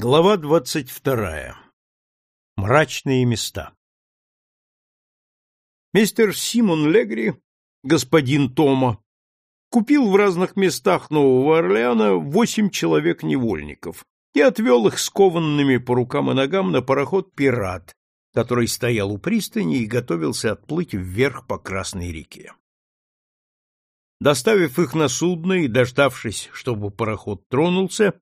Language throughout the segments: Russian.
Глава двадцать вторая. Мрачные места. Мистер Симон Легри, господин Тома, купил в разных местах Нового Орлеана восемь человек-невольников и отвел их скованными по рукам и ногам на пароход «Пират», который стоял у пристани и готовился отплыть вверх по Красной реке. Доставив их на судно и дождавшись, чтобы пароход тронулся,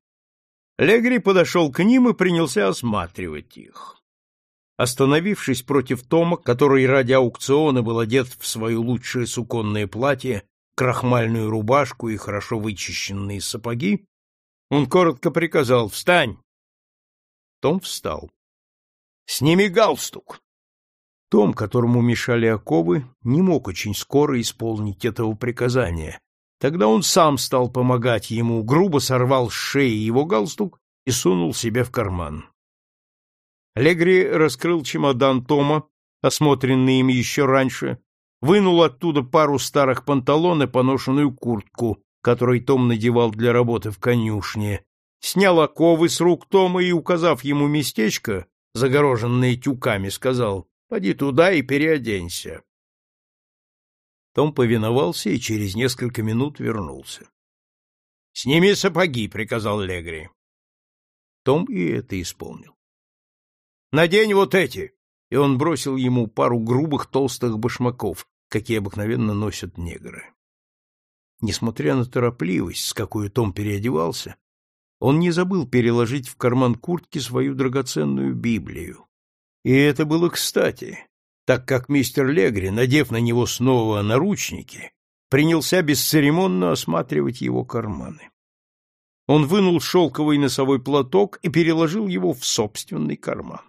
Легри подошел к ним и принялся осматривать их. Остановившись против Тома, который ради аукциона был одет в свое лучшее суконное платье, крахмальную рубашку и хорошо вычищенные сапоги, он коротко приказал «Встань!». Том встал. «Сними галстук!» Том, которому мешали оковы, не мог очень скоро исполнить этого приказания, Тогда он сам стал помогать ему, грубо сорвал с шеи его галстук и сунул себе в карман. Легри раскрыл чемодан Тома, осмотренный им еще раньше, вынул оттуда пару старых панталон и поношенную куртку, которую Том надевал для работы в конюшне, снял оковы с рук Тома и, указав ему местечко, загороженное тюками, сказал «Поди туда и переоденься». Том повиновался и через несколько минут вернулся. — Сними сапоги, — приказал Легри. Том и это исполнил. — Надень вот эти! И он бросил ему пару грубых толстых башмаков, какие обыкновенно носят негры. Несмотря на торопливость, с какой Том переодевался, он не забыл переложить в карман куртки свою драгоценную Библию. И это было кстати, так как мистер Легри, надев на него снова наручники, принялся бесцеремонно осматривать его карманы. Он вынул шелковый носовой платок и переложил его в собственный карман.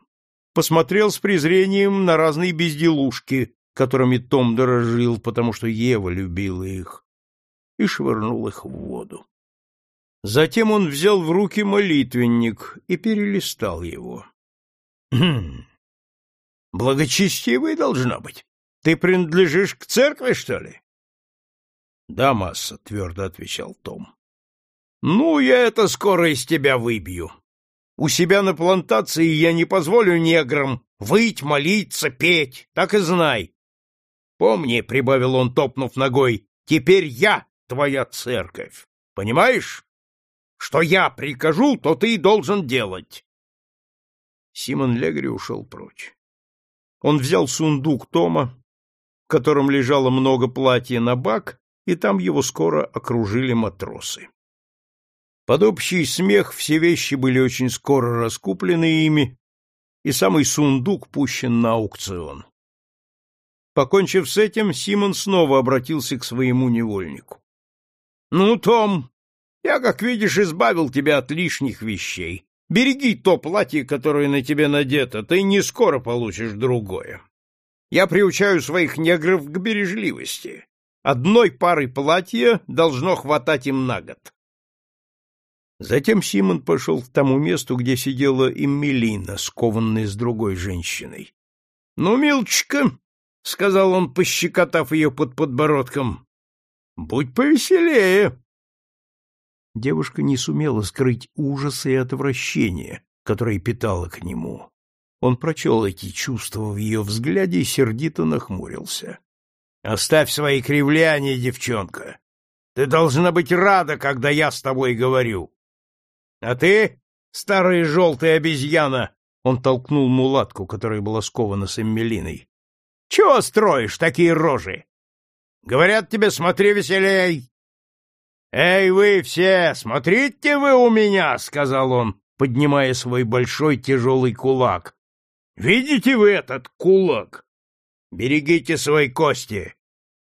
Посмотрел с презрением на разные безделушки, которыми Том дорожил, потому что Ева любила их, и швырнул их в воду. Затем он взял в руки молитвенник и перелистал его. «Хм, Благочестивый должна быть. Ты принадлежишь к церкви, что ли? — Да, масса, — твердо отвечал Том. — Ну, я это скоро из тебя выбью. У себя на плантации я не позволю неграм выть, молиться, петь, так и знай. Помни, — прибавил он, топнув ногой, — теперь я твоя церковь. Понимаешь? Что я прикажу, то ты должен делать. Симон Легри ушел прочь. Он взял сундук Тома, в котором лежало много платья на бак, и там его скоро окружили матросы. Под общий смех все вещи были очень скоро раскуплены ими, и самый сундук пущен на аукцион. Покончив с этим, Симон снова обратился к своему невольнику. — Ну, Том, я, как видишь, избавил тебя от лишних вещей. Береги то платье, которое на тебе надето, ты не скоро получишь другое. Я приучаю своих негров к бережливости. Одной пары платья должно хватать им на год. Затем Симон пошел к тому месту, где сидела Эммелина, скованная с другой женщиной. — Ну, милочка, — сказал он, пощекотав ее под подбородком, — будь повеселее. Девушка не сумела скрыть ужаса и отвращения, которые питала к нему. Он прочел эти чувства в ее взгляде и сердито нахмурился. — Оставь свои кривляния, девчонка. Ты должна быть рада, когда я с тобой говорю. — А ты, старая желтая обезьяна, — он толкнул мулатку, которая была скована с эммелиной. — Чего строишь такие рожи? Говорят тебе, смотри веселей, «Эй, вы все, смотрите вы у меня!» — сказал он, поднимая свой большой тяжелый кулак. «Видите вы этот кулак? Берегите свои кости.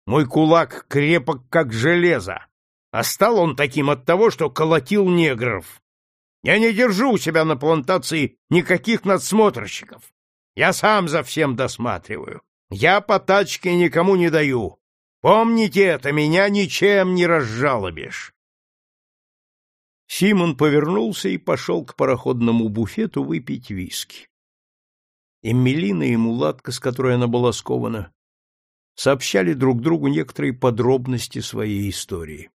Мой кулак крепок, как железо, а стал он таким от того, что колотил негров. Я не держу у себя на плантации никаких надсмотрщиков. Я сам за всем досматриваю. Я по тачке никому не даю. Помните это, меня ничем не разжалобишь. Симон повернулся и пошел к пароходному буфету выпить виски. Эммелина и мулатка, с которой она была скована, сообщали друг другу некоторые подробности своей истории.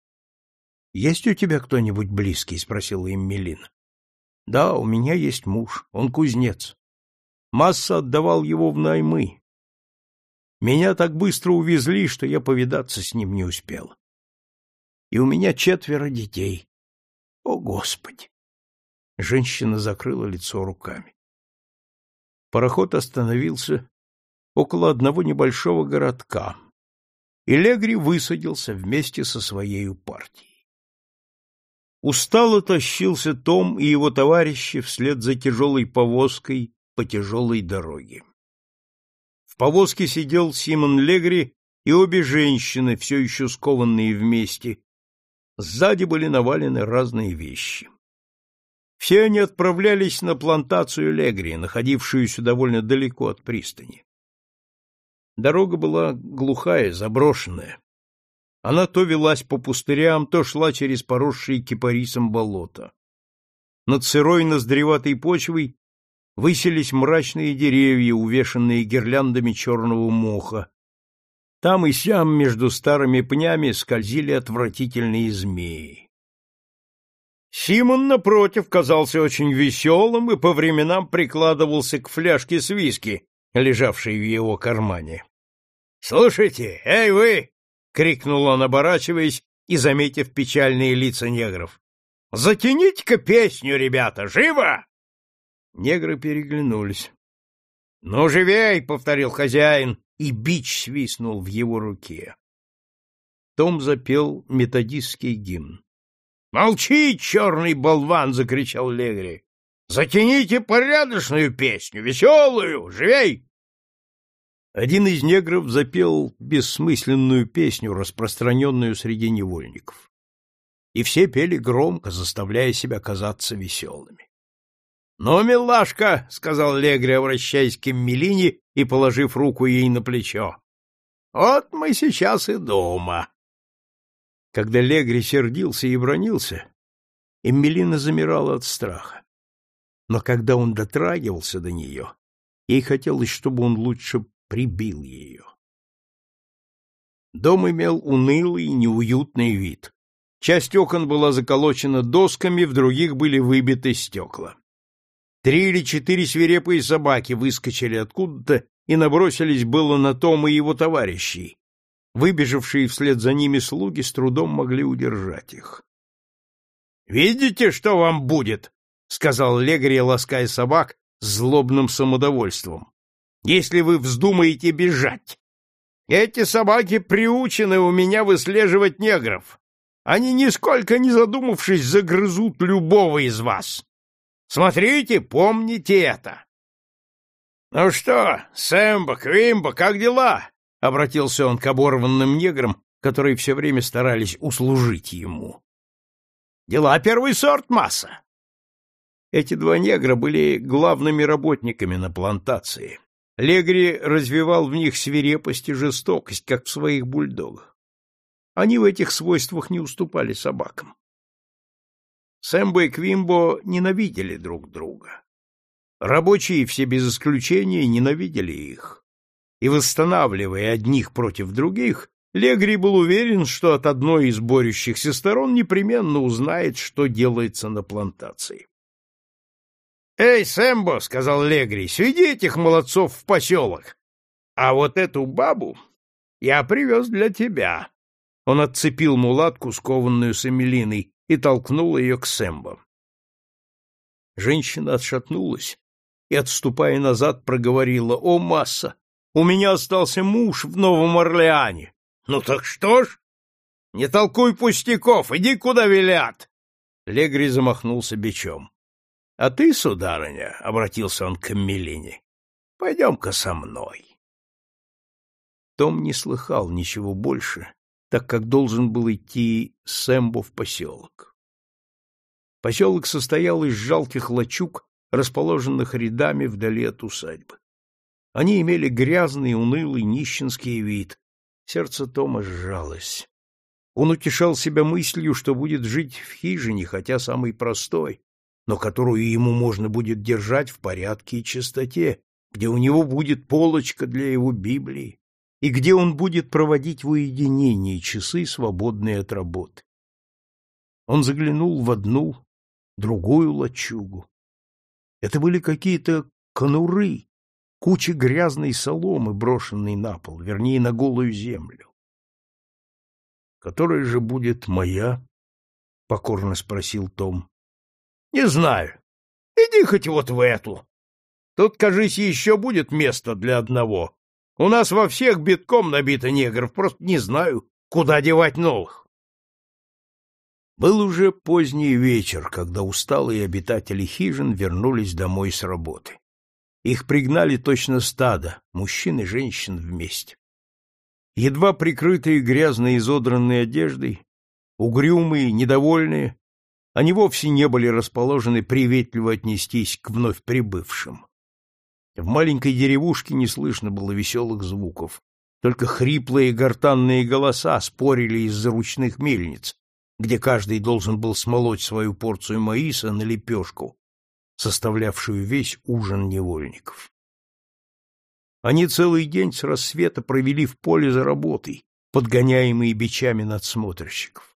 — Есть у тебя кто-нибудь близкий? — спросила Эммелина. — Да, у меня есть муж, он кузнец. Масса отдавал его в наймы. Меня так быстро увезли, что я повидаться с ним не успел. И у меня четверо детей. О, Господи! Женщина закрыла лицо руками. Пароход остановился около одного небольшого городка, и Легри высадился вместе со своей партией. Устало тащился Том и его товарищи вслед за тяжелой повозкой по тяжелой дороге. Повозке сидел Симон Легри и обе женщины, все еще скованные вместе. Сзади были навалены разные вещи. Все они отправлялись на плантацию Легри, находившуюся довольно далеко от пристани. Дорога была глухая, заброшенная. Она то велась по пустырям, то шла через поросшие кипарисом болото. Над сырой ноздреватой почвой высились мрачные деревья, увешанные гирляндами черного моха. Там и сям между старыми пнями скользили отвратительные змеи. Симон, напротив, казался очень веселым и по временам прикладывался к фляжке с виски, лежавшей в его кармане. — Слушайте, эй вы! — крикнул он, оборачиваясь и заметив печальные лица негров. — Затяните-ка песню, ребята! Живо! Негры переглянулись. — Ну, живей! — повторил хозяин, и бич свистнул в его руке. Том запел методистский гимн. — Молчи, черный болван! — закричал Легри. — Затяните порядочную песню, веселую! Живей! Один из негров запел бессмысленную песню, распространенную среди невольников. И все пели громко, заставляя себя казаться веселыми. — Ну, милашка, — сказал Легри, обращаясь к Эммелине и положив руку ей на плечо, — вот мы сейчас и дома. Когда Легри сердился и бронился, Эмилина замирала от страха. Но когда он дотрагивался до нее, ей хотелось, чтобы он лучше прибил ее. Дом имел унылый и неуютный вид. Часть окон была заколочена досками, в других были выбиты стекла. Три или четыре свирепые собаки выскочили откуда-то и набросились было на Тома и его товарищей, Выбежавшие вслед за ними слуги с трудом могли удержать их. — Видите, что вам будет? — сказал Легри, лаская собак злобным самодовольством. — Если вы вздумаете бежать. Эти собаки приучены у меня выслеживать негров. Они, нисколько не задумавшись, загрызут любого из вас. Смотрите, помните это. — Ну что, Сэмбо, Квимбо, как дела? — обратился он к оборванным неграм, которые все время старались услужить ему. — Дела первый сорт, масса. Эти два негра были главными работниками на плантации. Легри развивал в них свирепость и жестокость, как в своих бульдогах. Они в этих свойствах не уступали собакам. Сэмбо и Квимбо ненавидели друг друга. Рабочие все без исключения ненавидели их и восстанавливая одних против других, Легри был уверен, что от одной из борющихся сторон непременно узнает, что делается на плантации. «Эй, Сэмбо!» — сказал Легри, — «сведи этих молодцов в поселок. А вот эту бабу я привез для тебя». Он отцепил мулатку, скованную с эмилиной, и толкнул ее к Сэмбо. Женщина отшатнулась и, отступая назад, проговорила, «О, масса! У меня остался муж в Новом Орлеане. Ну так что ж? Не толкуй пустяков, иди куда велят. Легри замахнулся бичом. — А ты, сударыня, — обратился он к Мелине, — пойдем-ка со мной. Том не слыхал ничего больше, так как должен был идти Сэмбо в поселок. Поселок состоял из жалких лачуг, расположенных рядами вдали от усадьбы. Они имели грязный, унылый, нищенский вид. Сердце Тома сжалось. Он утешал себя мыслью, что будет жить в хижине, хотя самой простой, но которую ему можно будет держать в порядке и чистоте, где у него будет полочка для его Библии и где он будет проводить в уединении часы, свободные от работы. Он заглянул в одну, другую лачугу, Это были какие-то конуры, куча грязной соломы, брошенной на пол, вернее, на голую землю. «Которая же будет моя?» — покорно спросил Том. «Не знаю. Иди хоть вот в эту. Тут, кажись, еще будет место для одного. У нас во всех битком набито негров, просто не знаю, куда девать новых». Был уже поздний вечер, когда усталые обитатели хижин вернулись домой с работы. Их пригнали точно стадо, мужчин и женщин вместе. Едва прикрытые грязной изодранной одеждой, угрюмые, недовольные, они вовсе не были расположены приветливо отнестись к вновь прибывшим. В маленькой деревушке не слышно было веселых звуков, только хриплые гортанные голоса спорили из-за ручных мельниц, где каждый должен был смолоть свою порцию маиса на лепешку, составлявшую весь ужин невольников. Они целый день с рассвета провели в поле за работой, подгоняемые бичами надсмотрщиков.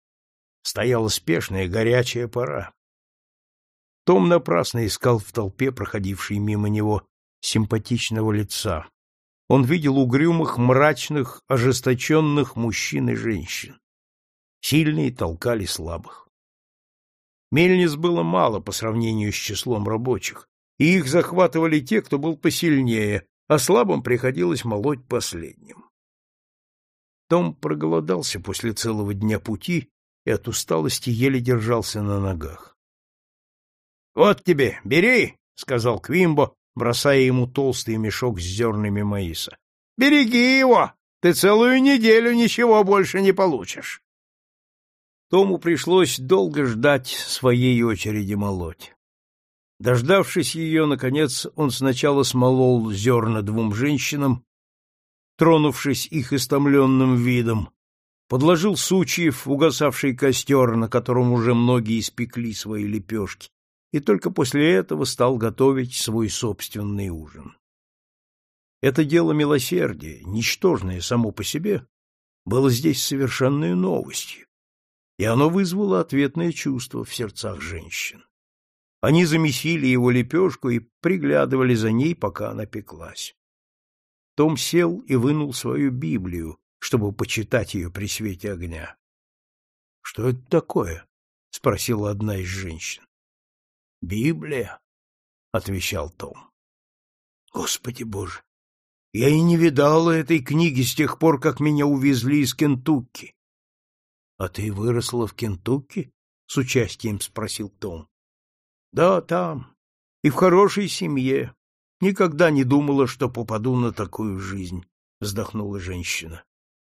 Стояла спешная горячая пора. Том напрасно искал в толпе, проходившей мимо него, симпатичного лица. Он видел угрюмых, мрачных, ожесточенных мужчин и женщин. Сильные толкали слабых. Мельниц было мало по сравнению с числом рабочих, и их захватывали те, кто был посильнее, а слабым приходилось молоть последним. Том проголодался после целого дня пути и от усталости еле держался на ногах. — Вот тебе, бери, — сказал Квимбо, бросая ему толстый мешок с зернами маиса. — Береги его, ты целую неделю ничего больше не получишь. Тому пришлось долго ждать своей очереди молоть. Дождавшись ее, наконец, он сначала смолол зерна двум женщинам, тронувшись их истомленным видом, подложил сучьев угасавший костер, на котором уже многие испекли свои лепешки, и только после этого стал готовить свой собственный ужин. Это дело милосердия, ничтожное само по себе, было здесь совершенной новостью и оно вызвало ответное чувство в сердцах женщин. Они замесили его лепешку и приглядывали за ней, пока она пеклась. Том сел и вынул свою Библию, чтобы почитать ее при свете огня. — Что это такое? — спросила одна из женщин. — Библия, — отвечал Том. — Господи Боже! Я и не видала этой книги с тех пор, как меня увезли из Кентукки. — А ты выросла в Кентукки? — с участием спросил Том. — Да, там. И в хорошей семье. Никогда не думала, что попаду на такую жизнь, — вздохнула женщина.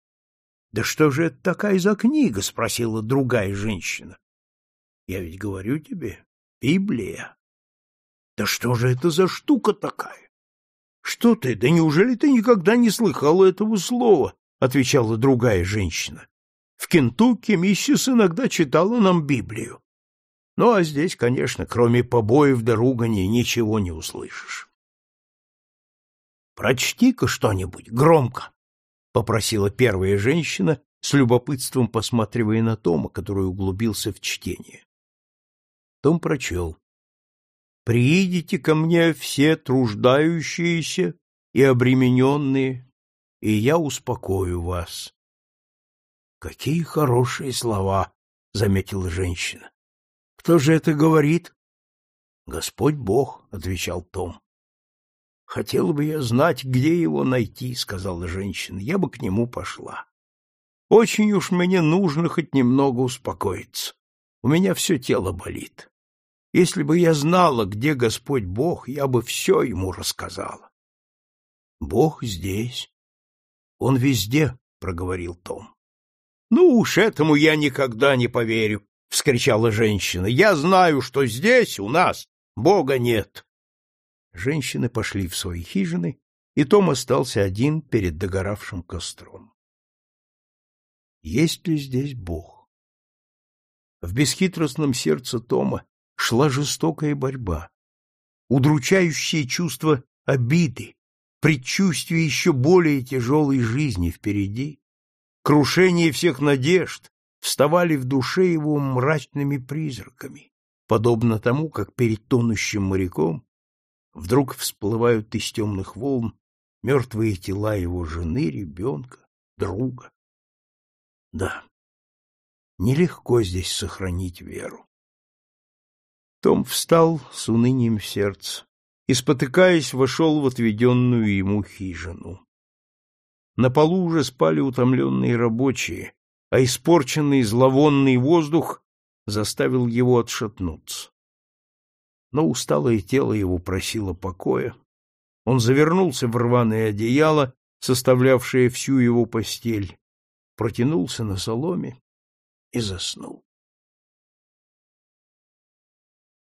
— Да что же это такая за книга? — спросила другая женщина. — Я ведь говорю тебе, Библия. — Да что же это за штука такая? — Что ты, да неужели ты никогда не слыхала этого слова? — отвечала другая женщина. В Кентукки миссис иногда читала нам Библию. Ну, а здесь, конечно, кроме побоев да ругани, ничего не услышишь. «Прочти-ка что-нибудь громко», — попросила первая женщина, с любопытством посматривая на Тома, который углубился в чтение. Том прочел. «Приидите ко мне все труждающиеся и обремененные, и я успокою вас. Какие хорошие слова, заметила женщина. Кто же это говорит? Господь Бог, отвечал Том. Хотела бы я знать, где его найти, сказала женщина. Я бы к нему пошла. Очень уж мне нужно хоть немного успокоиться. У меня все тело болит. Если бы я знала, где Господь Бог, я бы все ему рассказала. Бог здесь. Он везде, проговорил Том. Ну уж этому я никогда не поверю, вскричала женщина. Я знаю, что здесь у нас Бога нет. Женщины пошли в свои хижины, и Том остался один перед догоравшим костром. Есть ли здесь Бог? В бесхитростном сердце Тома шла жестокая борьба, удручающее чувство обиды, предчувствие еще более тяжелой жизни впереди крушение всех надежд вставали в душе его мрачными призраками, подобно тому, как перед тонущим моряком Вдруг всплывают из темных волн мертвые тела его жены, ребенка, друга. Да, нелегко здесь сохранить веру. Том встал с унынием в сердце и, спотыкаясь, вошел в отведенную ему хижину. На полу уже спали утомленные рабочие, а испорченный зловонный воздух заставил его отшатнуться. Но усталое тело его просило покоя. Он завернулся в рваное одеяло, составлявшее всю его постель, протянулся на соломе и заснул.